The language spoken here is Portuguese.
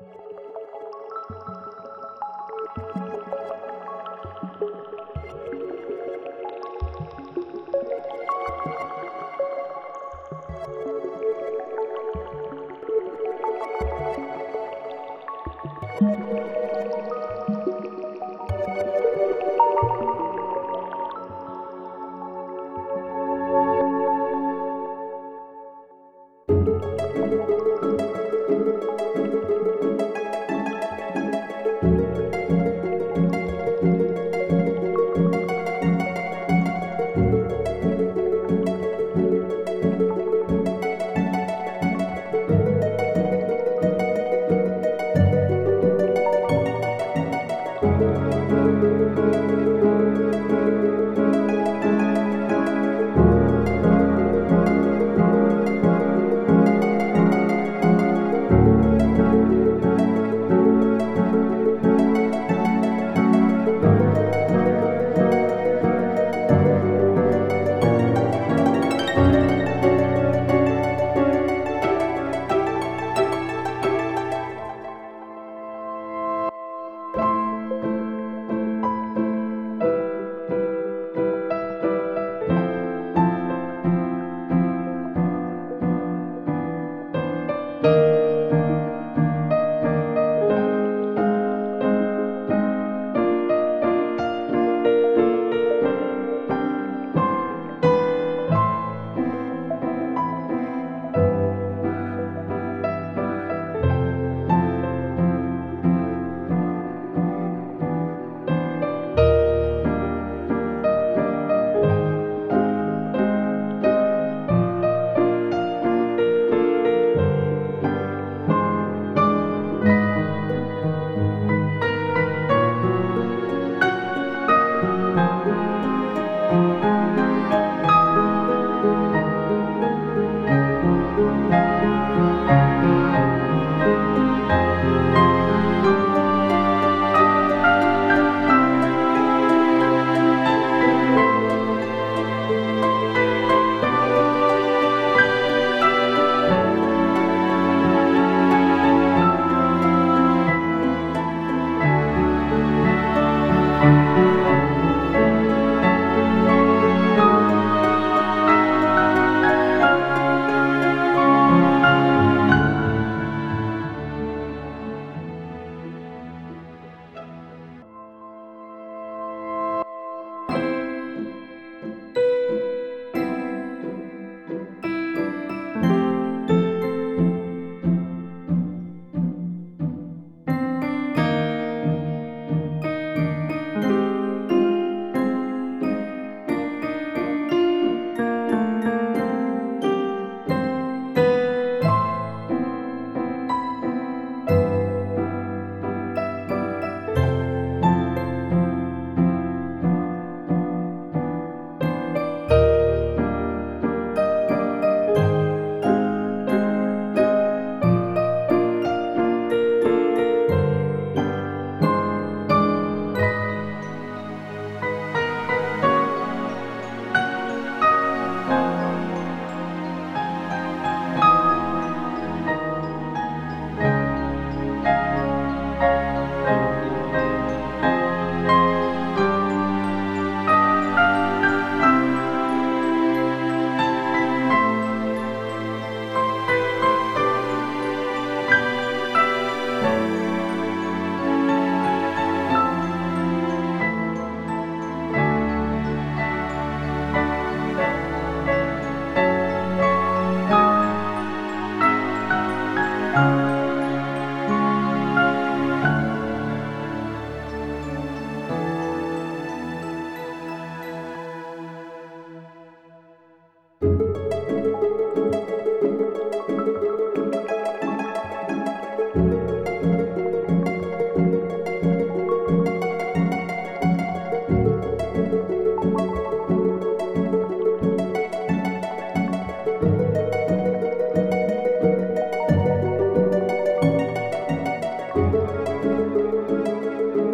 Bye. Música